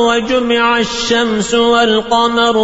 وجمع الشمس والقمر